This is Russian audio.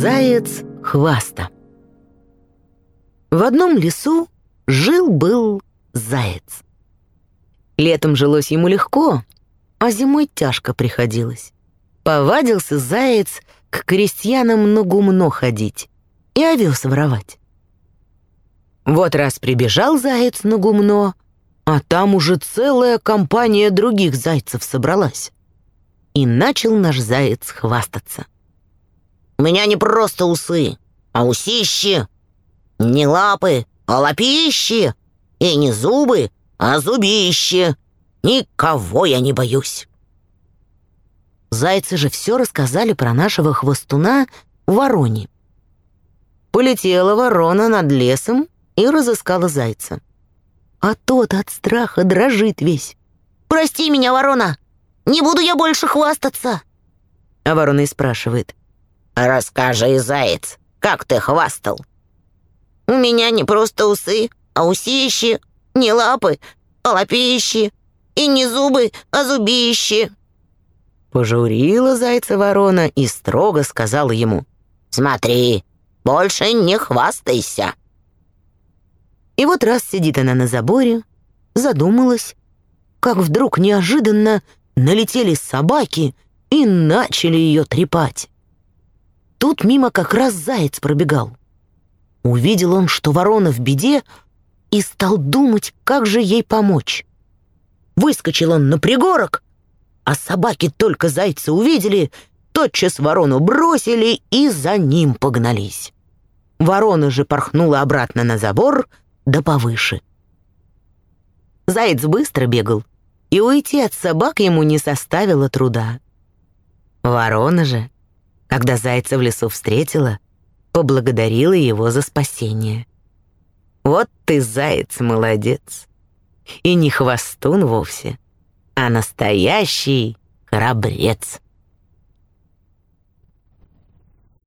Заяц хваста. В одном лесу жил-был заяц. Летом жилось ему легко, а зимой тяжко приходилось. Повадился заяц к крестьянам на гумно ходить и овес воровать. Вот раз прибежал заяц на гумно, а там уже целая компания других зайцев собралась. И начал наш заяц хвастаться. У меня не просто усы, а усищи. Не лапы, а лапищи. И не зубы, а зубищи. Никого я не боюсь. Зайцы же все рассказали про нашего хвостуна вороне. Полетела ворона над лесом и разыскала зайца. А тот от страха дрожит весь. «Прости меня, ворона, не буду я больше хвастаться!» А ворона и спрашивает. «Расскажи, заяц, как ты хвастал?» «У меня не просто усы, а усищи, не лапы, а лапищи, и не зубы, а зубищи». Пожурила зайца ворона и строго сказала ему. «Смотри, больше не хвастайся». И вот раз сидит она на заборе, задумалась, как вдруг неожиданно налетели собаки и начали ее трепать. Тут мимо как раз заяц пробегал. Увидел он, что ворона в беде, и стал думать, как же ей помочь. Выскочил он на пригорок, а собаки только зайца увидели, тотчас ворону бросили и за ним погнались. Ворона же порхнула обратно на забор, да повыше. Заяц быстро бегал, и уйти от собак ему не составило труда. Ворона же когда зайца в лесу встретила, поблагодарила его за спасение. Вот ты, заяц, молодец. И не хвостун вовсе, а настоящий храбрец.